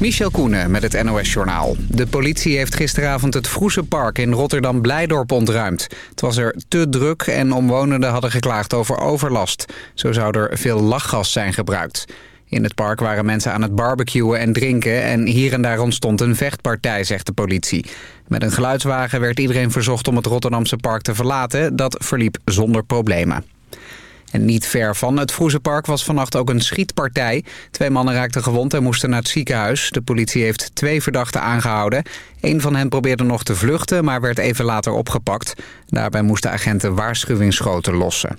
Michel Koenen met het NOS-journaal. De politie heeft gisteravond het Vroesenpark in Rotterdam-Blijdorp ontruimd. Het was er te druk en omwonenden hadden geklaagd over overlast. Zo zou er veel lachgas zijn gebruikt. In het park waren mensen aan het barbecuen en drinken... en hier en daar ontstond een vechtpartij, zegt de politie. Met een geluidswagen werd iedereen verzocht om het Rotterdamse park te verlaten. Dat verliep zonder problemen. En niet ver van het Vroezenpark was vannacht ook een schietpartij. Twee mannen raakten gewond en moesten naar het ziekenhuis. De politie heeft twee verdachten aangehouden. Een van hen probeerde nog te vluchten, maar werd even later opgepakt. Daarbij moesten agenten waarschuwingsschoten lossen.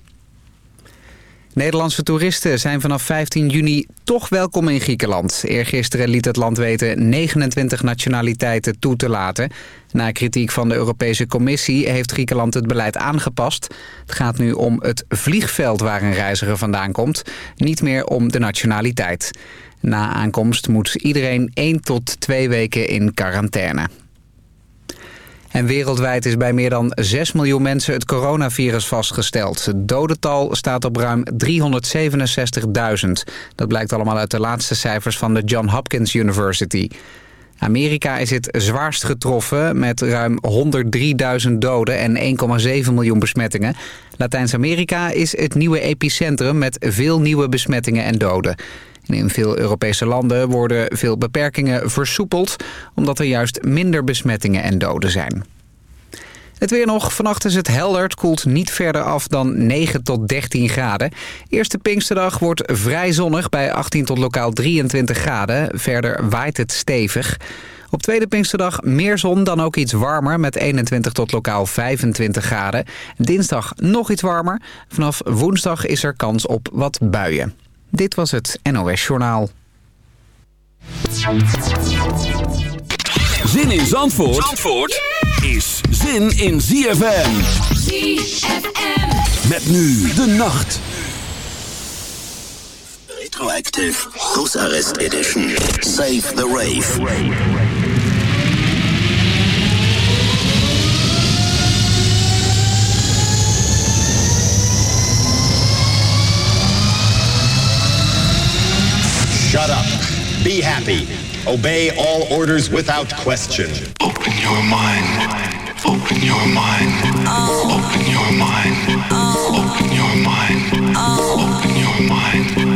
Nederlandse toeristen zijn vanaf 15 juni toch welkom in Griekenland. Eergisteren liet het land weten 29 nationaliteiten toe te laten. Na kritiek van de Europese Commissie heeft Griekenland het beleid aangepast. Het gaat nu om het vliegveld waar een reiziger vandaan komt, niet meer om de nationaliteit. Na aankomst moet iedereen 1 tot 2 weken in quarantaine. En wereldwijd is bij meer dan 6 miljoen mensen het coronavirus vastgesteld. Het dodental staat op ruim 367.000. Dat blijkt allemaal uit de laatste cijfers van de John Hopkins University. Amerika is het zwaarst getroffen met ruim 103.000 doden en 1,7 miljoen besmettingen. Latijns-Amerika is het nieuwe epicentrum met veel nieuwe besmettingen en doden. In veel Europese landen worden veel beperkingen versoepeld... omdat er juist minder besmettingen en doden zijn. Het weer nog. Vannacht is het helder. Het koelt niet verder af dan 9 tot 13 graden. Eerste Pinksterdag wordt vrij zonnig bij 18 tot lokaal 23 graden. Verder waait het stevig. Op tweede Pinksterdag meer zon, dan ook iets warmer met 21 tot lokaal 25 graden. Dinsdag nog iets warmer. Vanaf woensdag is er kans op wat buien. Dit was het NOS Journaal. Zin in Zandvoort, Zandvoort is zin in ZFM. ZFM. Met nu de nacht. Retroactive House Edition. Save the Rave. Be happy. Obey all orders without question. Open your mind. Open your mind. Open your mind. Open your mind. Open your mind.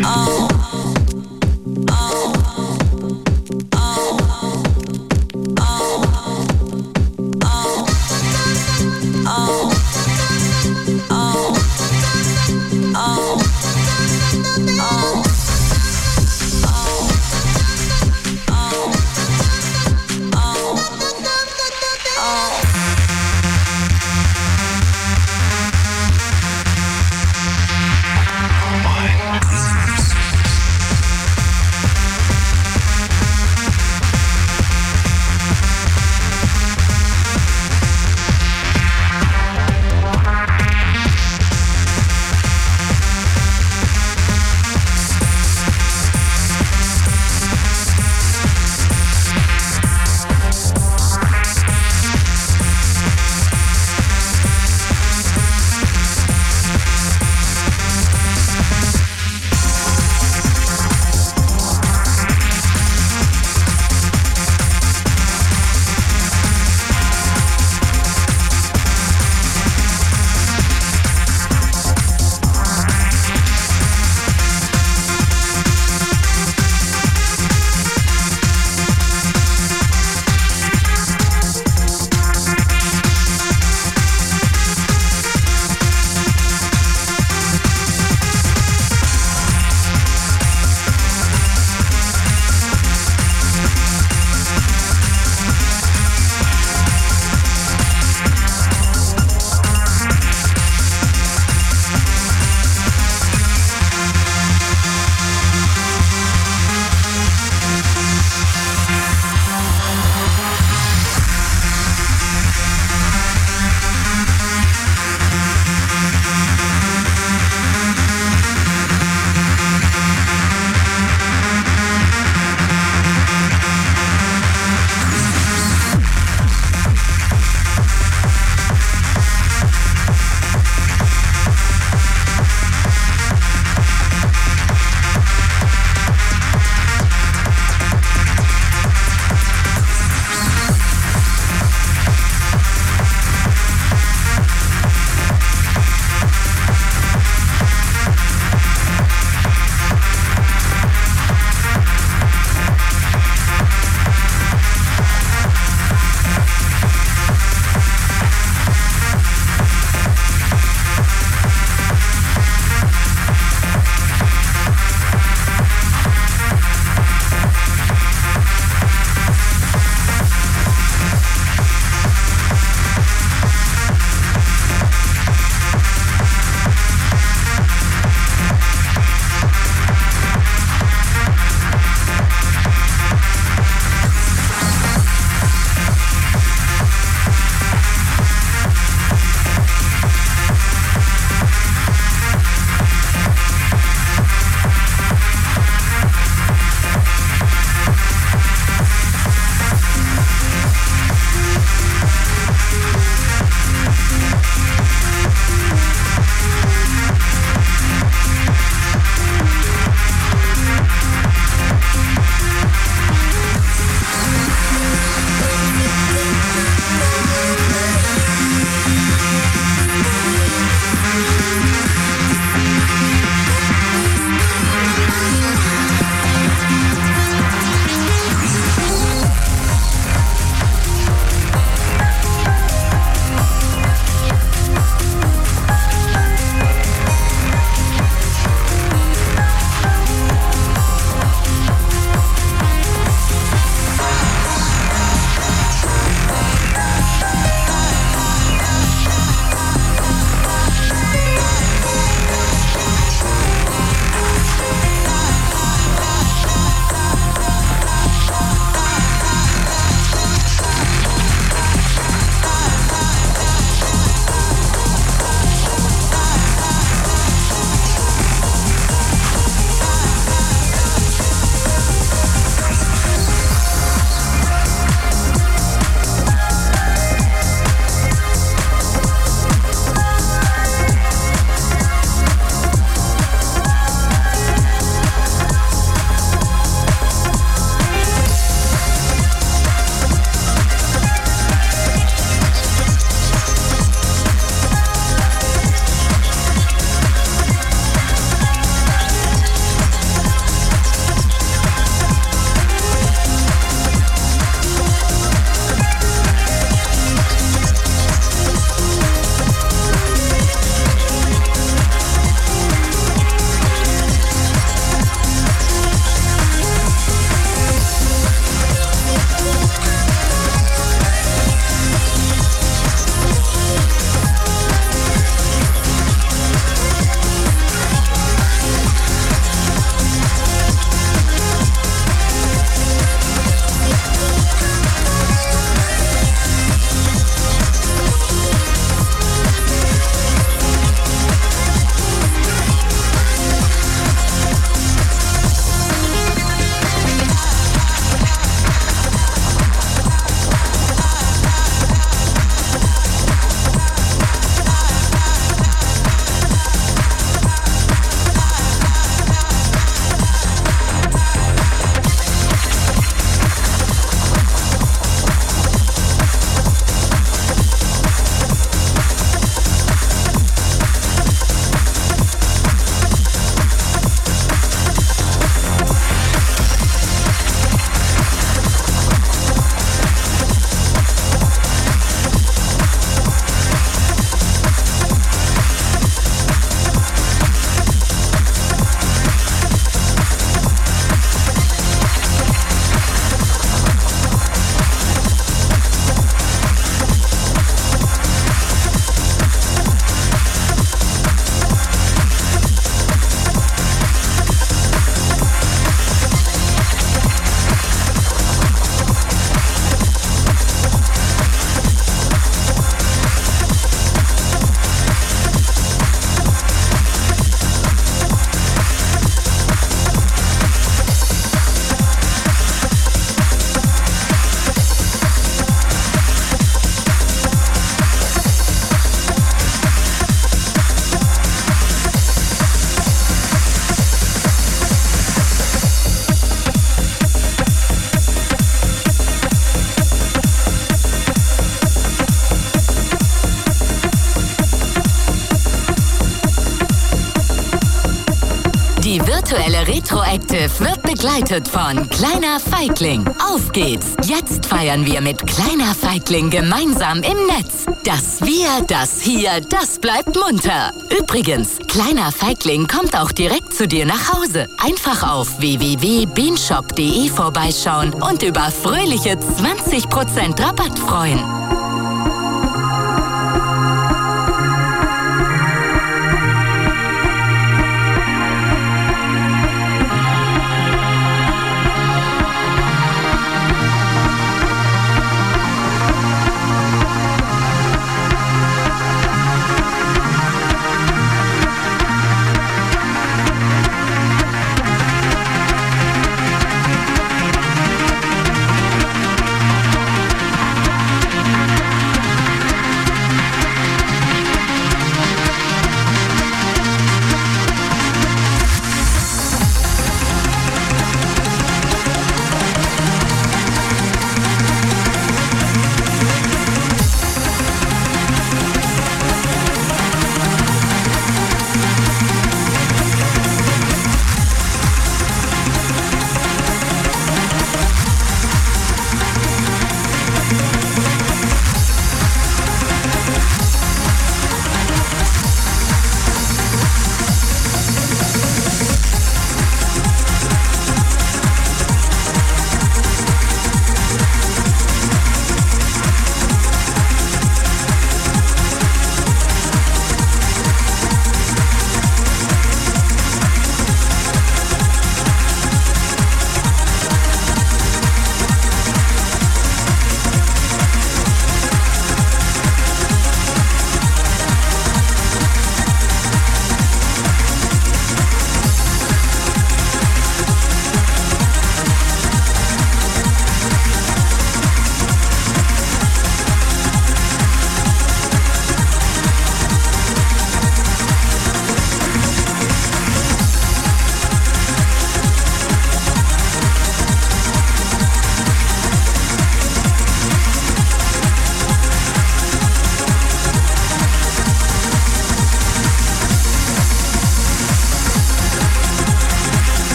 Begleitet von Kleiner Feigling. Auf geht's! Jetzt feiern wir mit Kleiner Feigling gemeinsam im Netz. Das Wir, das Hier, das bleibt munter. Übrigens, Kleiner Feigling kommt auch direkt zu dir nach Hause. Einfach auf www.beanshop.de vorbeischauen und über fröhliche 20% Rabatt freuen.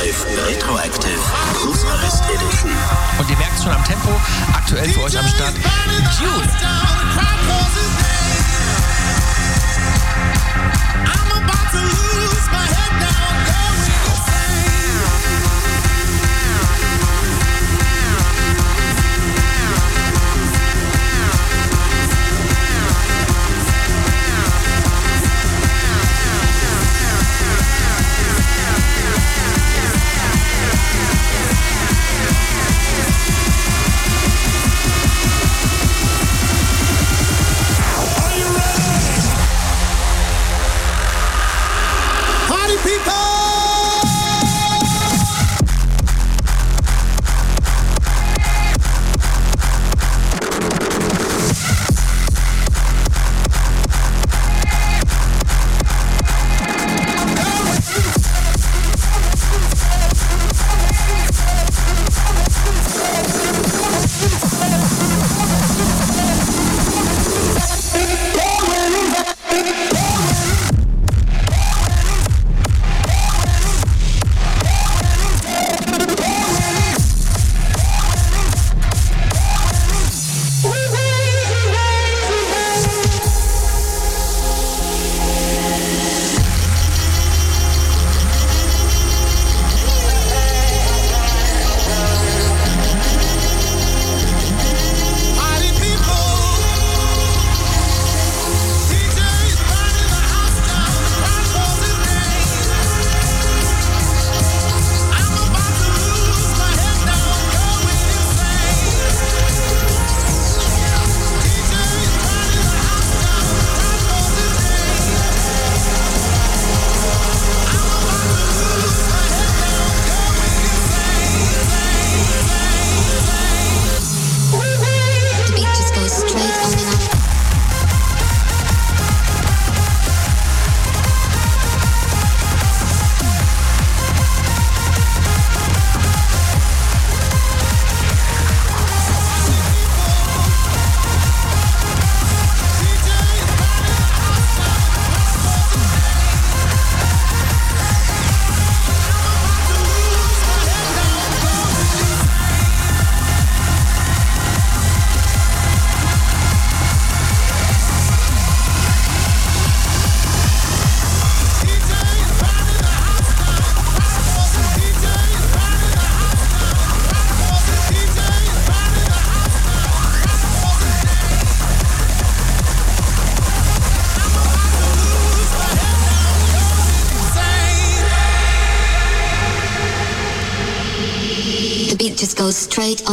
Live Retroactive Cruiserist Edition. Und ihr merkt es schon am Tempo, aktuell für euch am Start June. I'm about to lose my head now.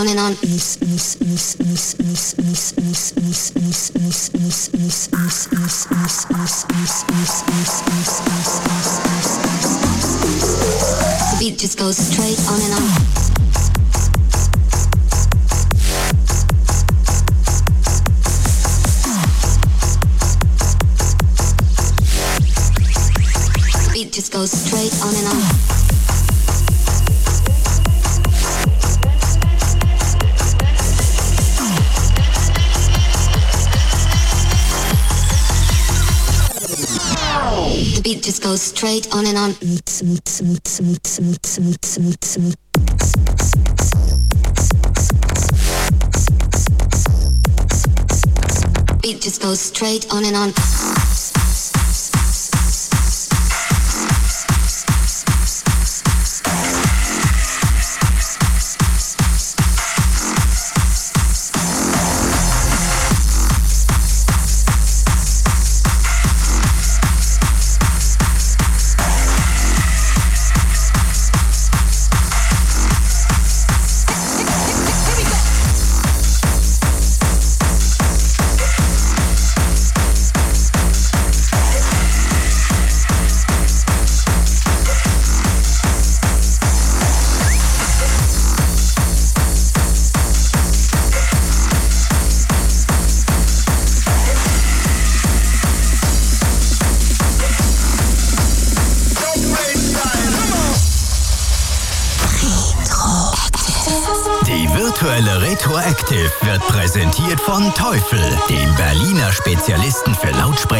on and on. goes straight on and on. Beat just goes straight on and on.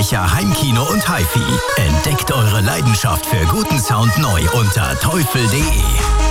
Lautsprecher, Heimkino und HiFi. Entdeckt eure Leidenschaft für guten Sound neu unter teufel.de.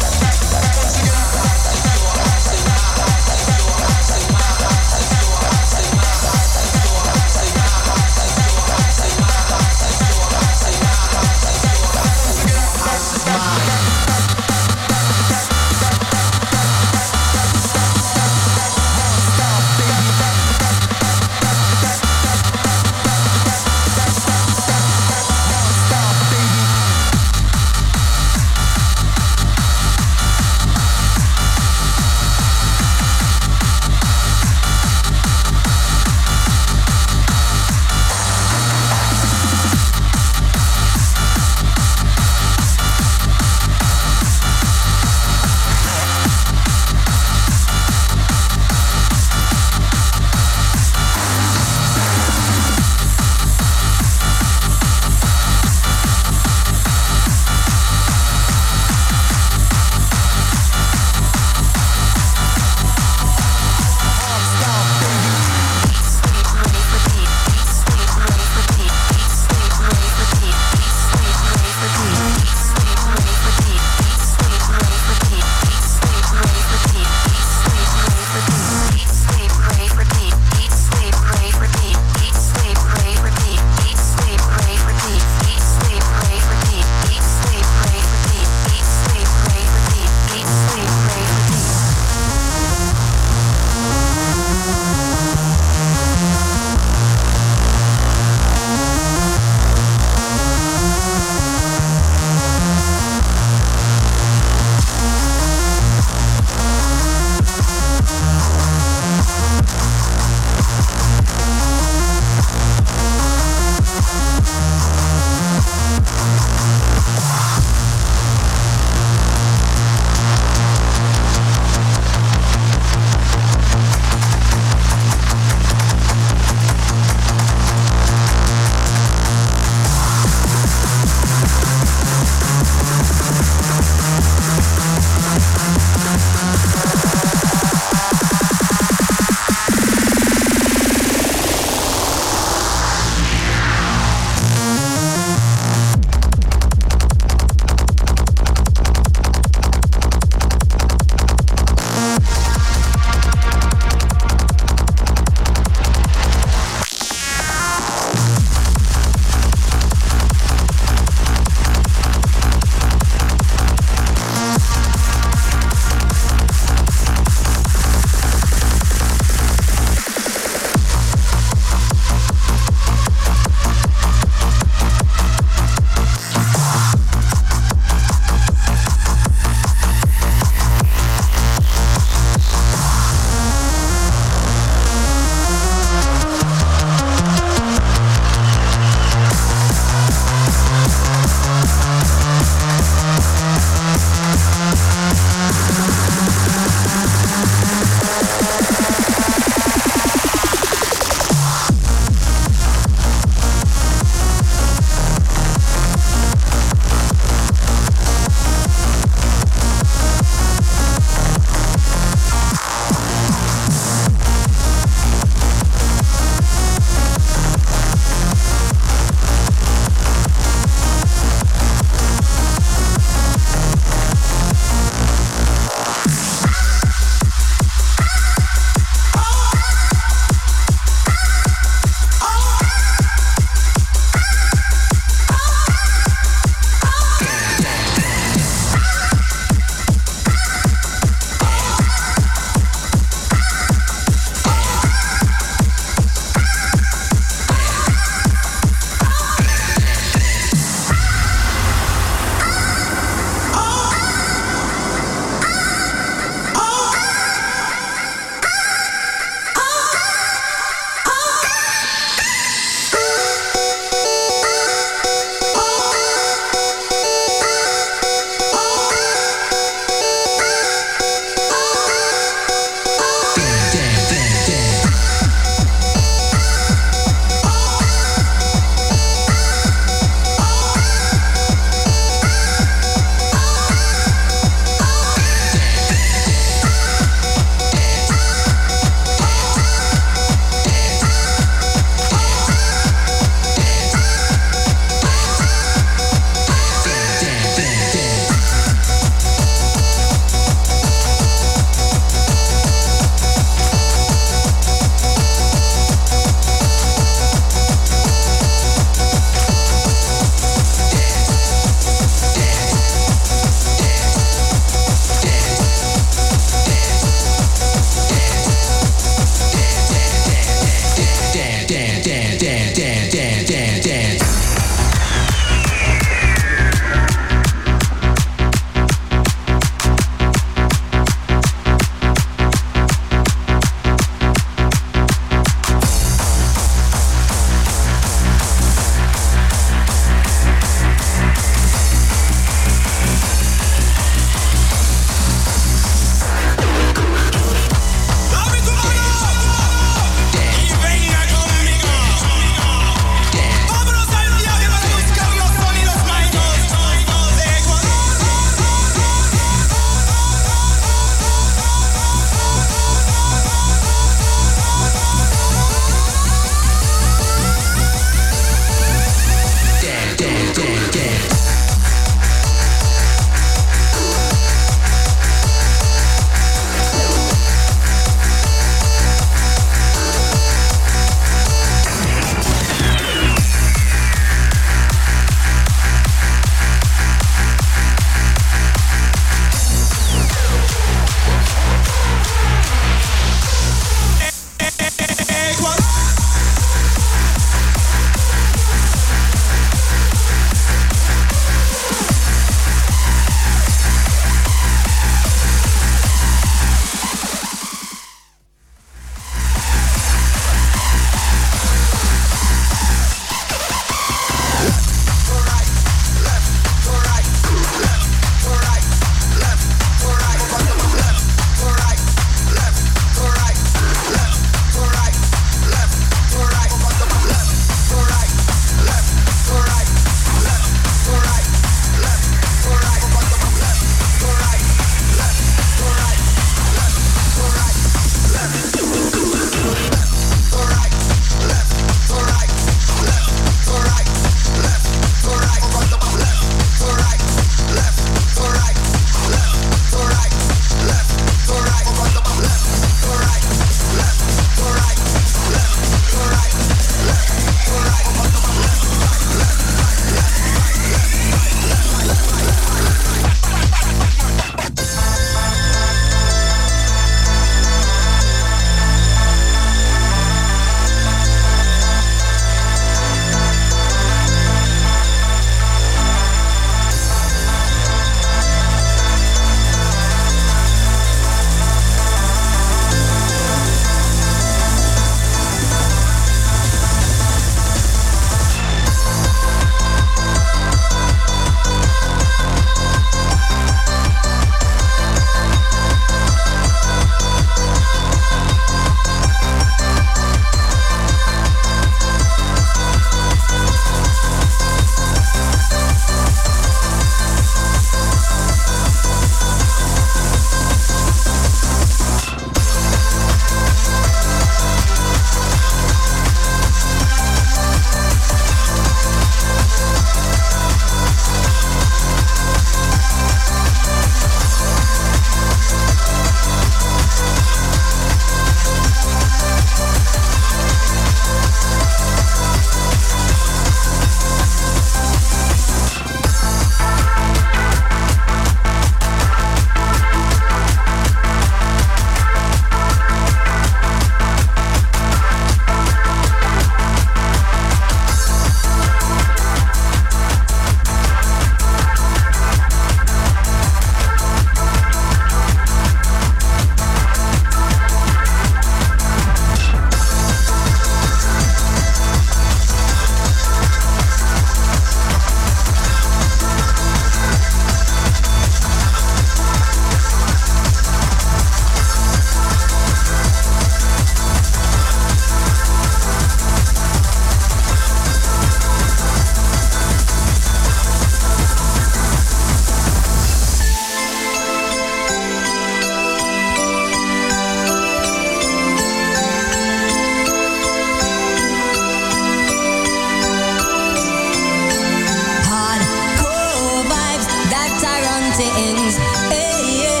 mountains. Hey, yeah.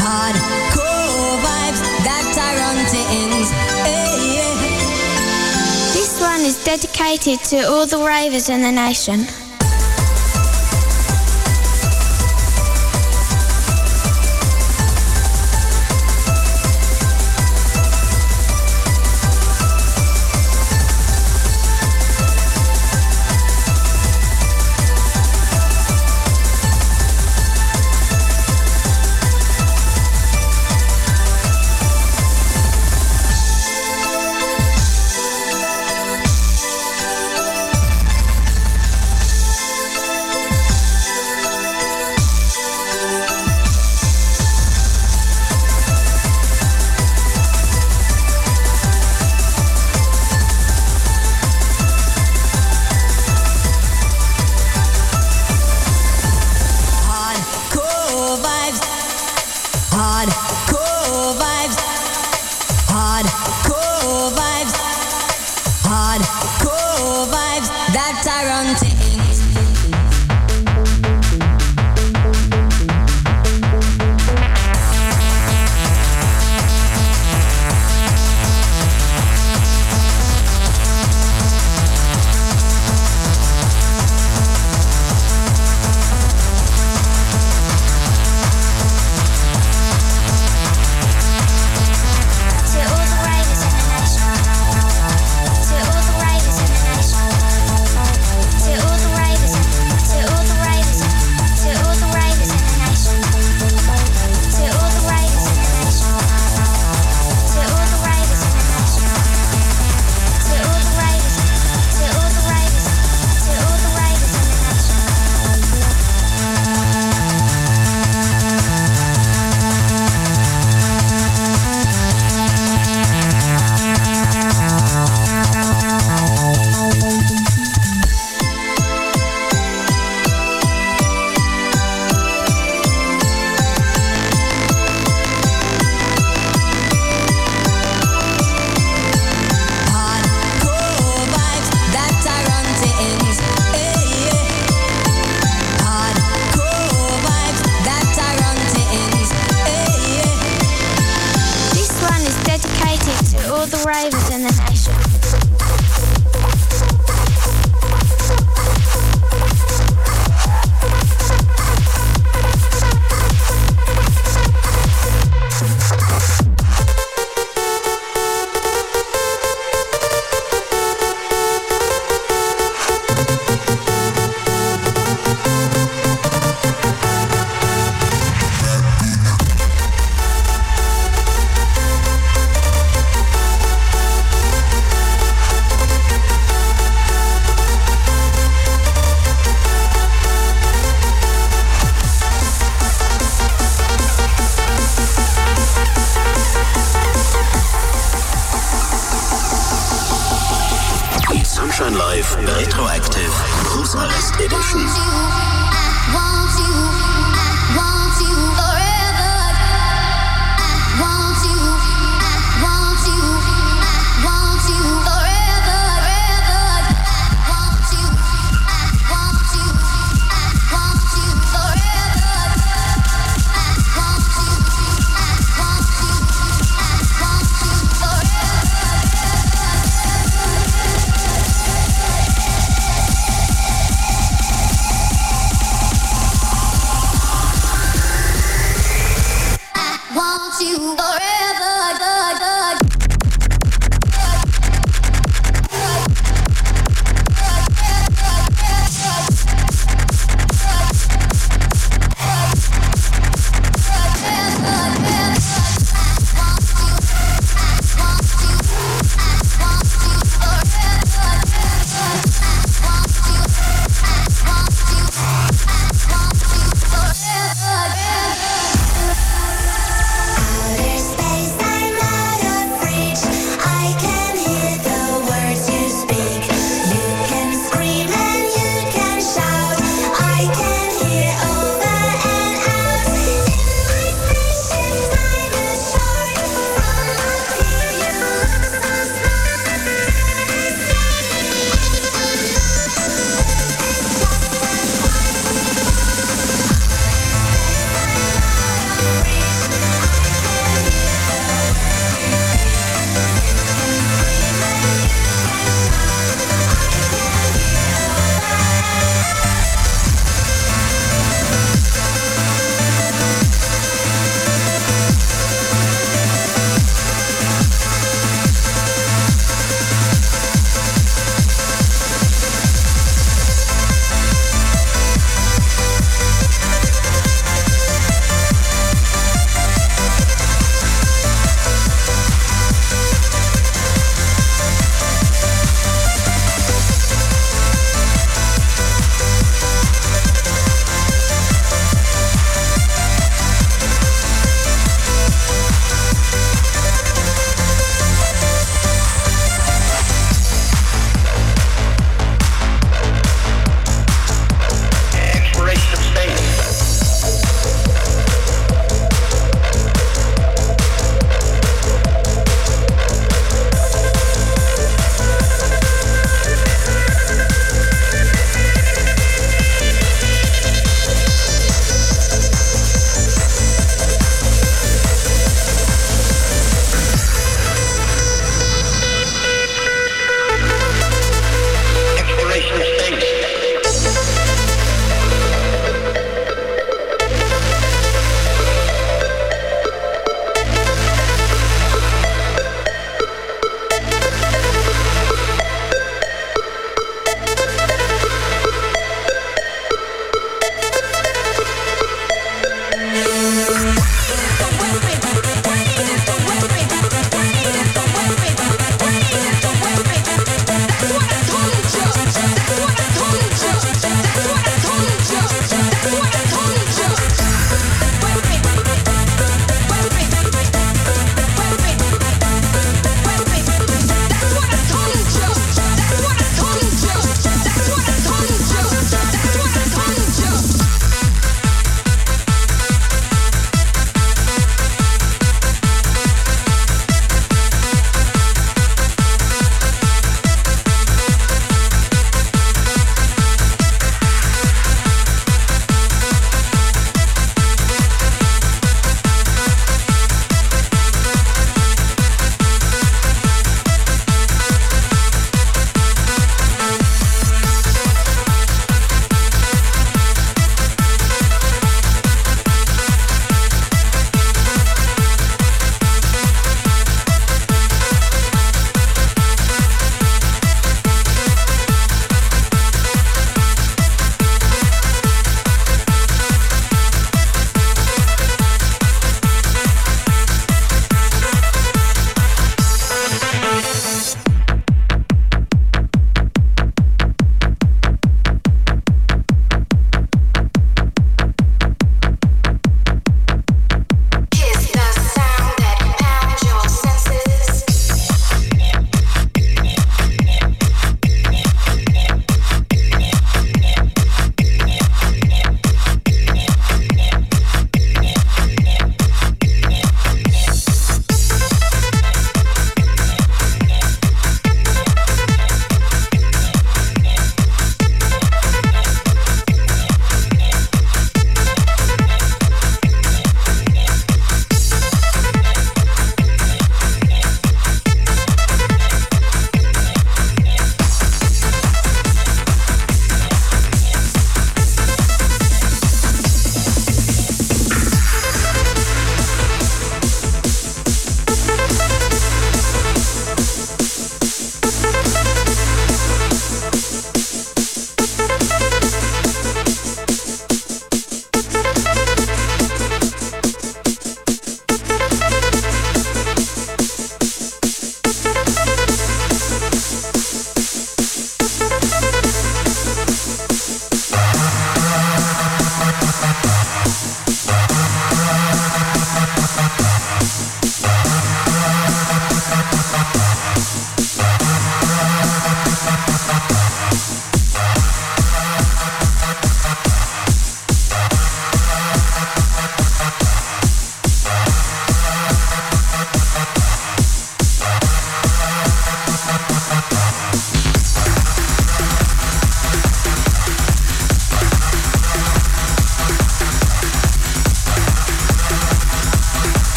Hardcore vibes that are on things. Hey, yeah. This one is dedicated to all the ravers in the nation.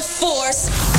Force.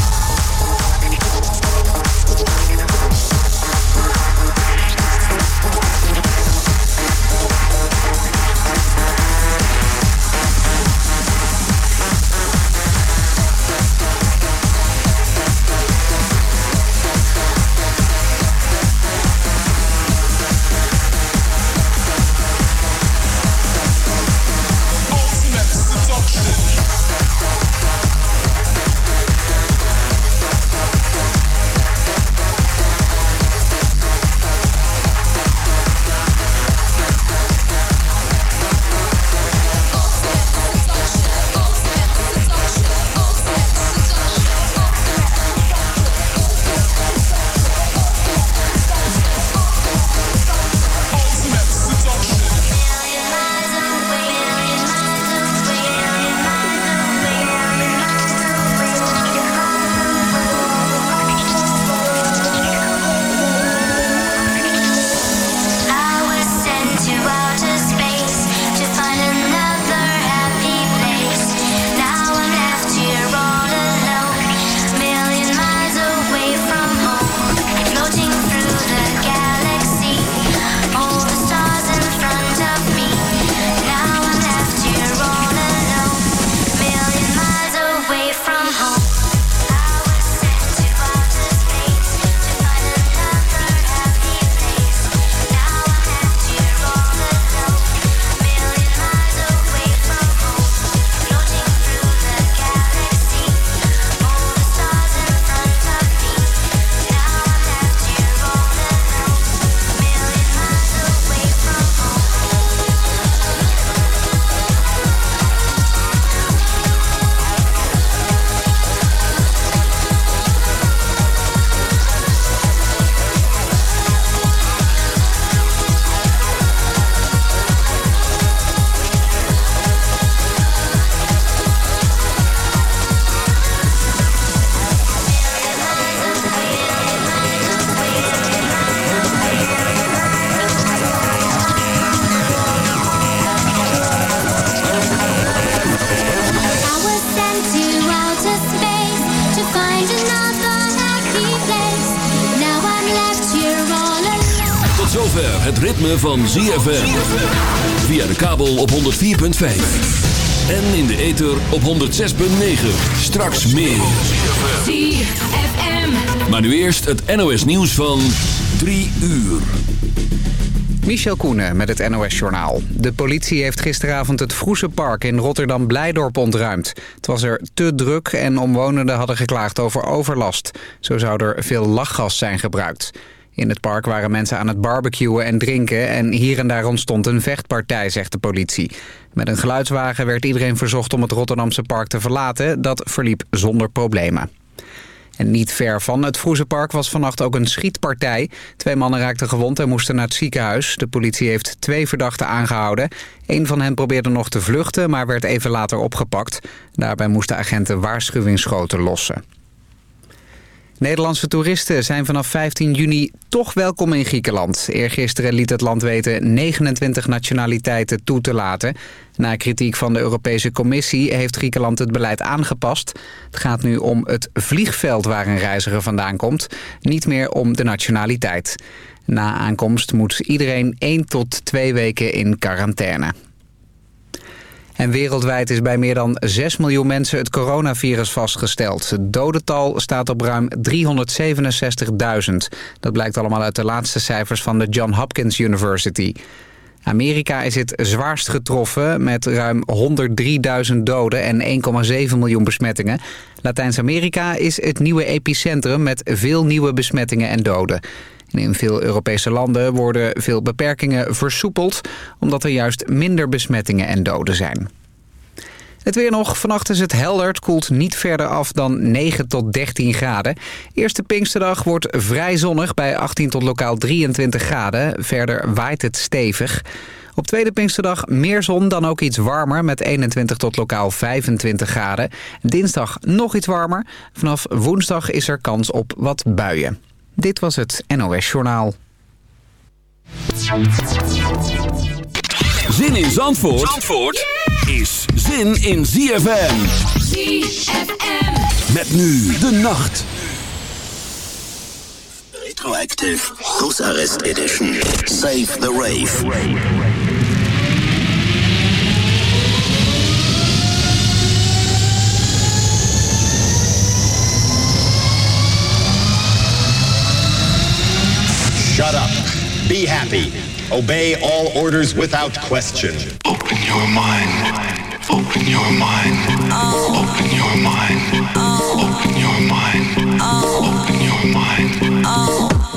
Van ZFM. Via de kabel op 104.5. En in de ether op 106.9. Straks meer. ZFM. Maar nu eerst het NOS nieuws van 3 uur. Michel Koenen met het NOS-journaal. De politie heeft gisteravond het Vroesenpark in Rotterdam-Blijdorp ontruimd. Het was er te druk en omwonenden hadden geklaagd over overlast. Zo zou er veel lachgas zijn gebruikt. In het park waren mensen aan het barbecuen en drinken... en hier en daar ontstond een vechtpartij, zegt de politie. Met een geluidswagen werd iedereen verzocht om het Rotterdamse park te verlaten. Dat verliep zonder problemen. En niet ver van het Vroezenpark was vannacht ook een schietpartij. Twee mannen raakten gewond en moesten naar het ziekenhuis. De politie heeft twee verdachten aangehouden. Een van hen probeerde nog te vluchten, maar werd even later opgepakt. Daarbij moesten agenten waarschuwingsschoten lossen. Nederlandse toeristen zijn vanaf 15 juni toch welkom in Griekenland. Eergisteren liet het land weten 29 nationaliteiten toe te laten. Na kritiek van de Europese Commissie heeft Griekenland het beleid aangepast. Het gaat nu om het vliegveld waar een reiziger vandaan komt, niet meer om de nationaliteit. Na aankomst moet iedereen 1 tot 2 weken in quarantaine. En wereldwijd is bij meer dan 6 miljoen mensen het coronavirus vastgesteld. Het dodental staat op ruim 367.000. Dat blijkt allemaal uit de laatste cijfers van de John Hopkins University. Amerika is het zwaarst getroffen met ruim 103.000 doden en 1,7 miljoen besmettingen. Latijns-Amerika is het nieuwe epicentrum met veel nieuwe besmettingen en doden. En in veel Europese landen worden veel beperkingen versoepeld... omdat er juist minder besmettingen en doden zijn. Het weer nog. Vannacht is het helder. Het koelt niet verder af dan 9 tot 13 graden. Eerste Pinksterdag wordt vrij zonnig bij 18 tot lokaal 23 graden. Verder waait het stevig. Op tweede Pinksterdag meer zon, dan ook iets warmer met 21 tot lokaal 25 graden. Dinsdag nog iets warmer. Vanaf woensdag is er kans op wat buien. Dit was het NOS Journaal. Zin in Zandvoort, Zandvoort is zin in ZFM. ZFM. Met nu de nacht. Retroactive House Edition. Save the Rave. Shut up. Be happy. Obey all orders without question. Open your mind. Open your mind. Open your mind. Open your mind. Open your mind.